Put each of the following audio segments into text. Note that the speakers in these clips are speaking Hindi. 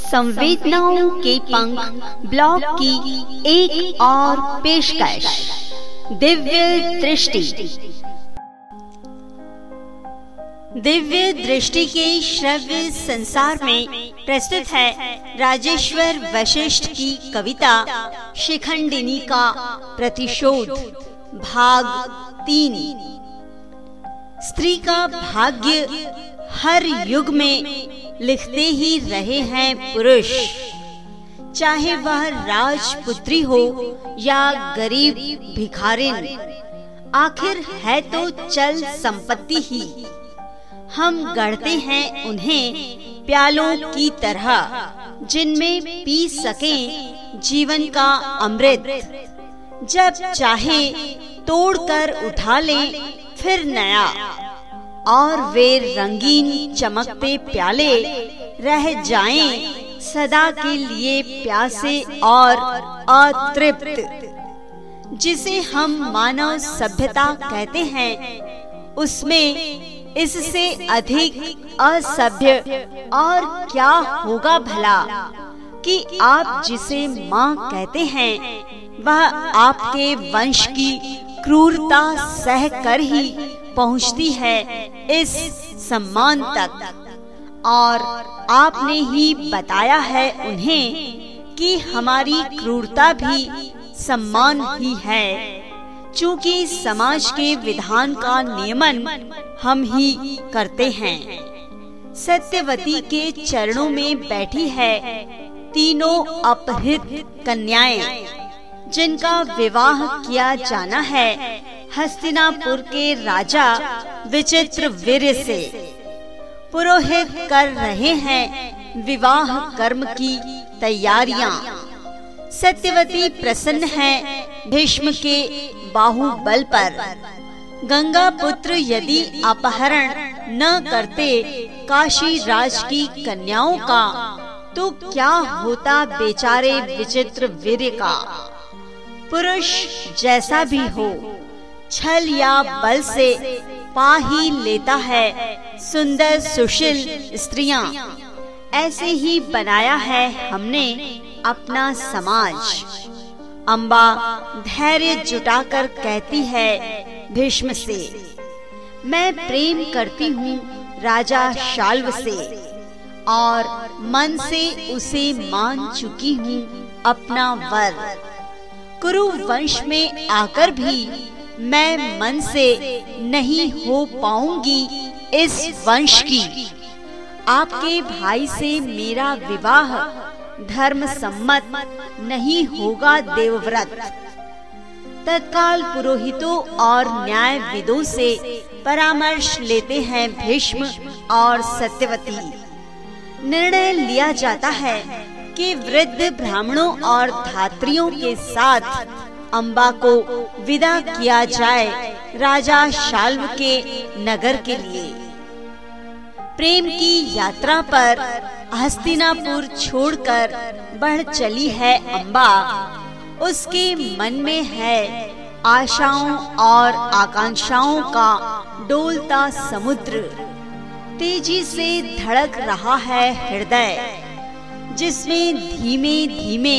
संवेदनाओं के पंख ब्लॉग की एक और पेशकश। दिव्य दृष्टि। दिव्य दृष्टि के श्रव्य संसार में प्रस्तुत है राजेश्वर वशिष्ठ की कविता शिखंडिनी का प्रतिशोध, भाग तीन। स्त्री का भाग्य हर युग में लिखते ही रहे हैं पुरुष। चाहे वह राजपुत्री हो या गरीब भिखारिन, आखिर है तो चल संपत्ति ही। हम गढ़ते हैं उन्हें प्यालों की तरह, जिनमें पी सके जीवन का अमृत। जब चाहे तोड़कर उठा ले, फिर नया। और वे रंगीन, चमकते प्याले रह जाएँ सदा के लिए प्यासे और अतृप्त। जिसे हम मानव सभ्यता कहते हैं, उसमें इससे अधिक असभ्य और क्या होगा भला कि आप जिसे माँ कहते हैं, वह आपके वंश की क्रूरता सह कर ही पहुँचती है इस सम्मान तक। और आपने ही बताया है उन्हें कि हमारी क्रूरता भी सम्मान ही है। चूँकि समाज के विधान का नियमन हम ही करते हैं। सत्यवती के चरणों में बैठी है तीनों अपहृत कन्याएँ, जिनका विवाह किया जाना है। हस्तिनापुर के राजा विचित्र वीर से। पुरोहित कर रहे हैं विवाह कर्म की तैयारियाँ। सत्यवती प्रसन्न है भीष्म के बाहुबल पर। गंगा पुत्र यदि अपहरण न करते काशी राज की कन्याओं का तो क्या होता बेचारे विचित्र वीर का? पुरुष जैसा भी हो छल या बल से पा ही लेता है सुंदर सुशील स्त्रियाँ। ऐसे ही बनाया है हमने अपना समाज। अम्बा धैर्य जुटाकर कहती है भीष्म से, मैं प्रेम करती हूँ राजा शाल्व से, और मन से उसे मान चुकी हूँ अपना वर। कुरु वंश में आकर भी मैं मन से नहीं हो पाऊँगी इस वंश की। आपके भाई से मेरा विवाह धर्म सम्मत नहीं होगा, देवव्रत। तत्काल पुरोहितों और न्याय विदों से परामर्श लेते हैं भीष्म और सत्यवती। निर्णय लिया जाता है कि वृद्ध ब्राह्मणों और धात्रियों के साथ अम्बा को विदा किया जाए राजा शाल्व के नगर के लिए। प्रेम की यात्रा पर हस्तिनापुर छोड़कर बढ़ चली है अम्बा उसके मन में है आशाओं और आकांक्षाओं का डोलता समुद्र। तेज़ी से धड़क रहा है हृदय, जिसमें धीमे धीमे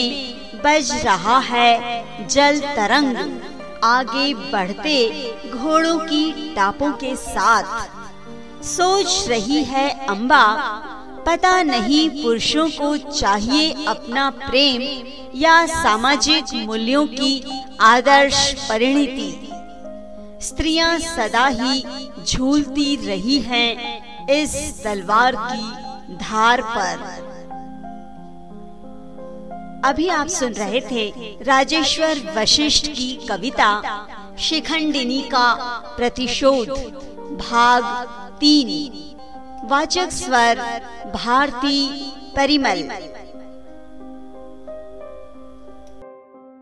बज रहा है जल तरंग। आगे बढ़ते घोड़ों की टापों के साथ। सोच रही है अम्बा पता नहीं पुरुषों को चाहिए अपना प्रेम या सामाजिक मूल्यों की आदर्श परिणति। स्त्रियाँ सदा ही झूलती रही हैं इस तलवार की धार पर। अभी आप सुन रहे थे राजेश्वर वशिष्ठ की कविता शिखंडिनी का प्रतिशोध, भाग तीन। वाचक स्वर, भारती परिमल।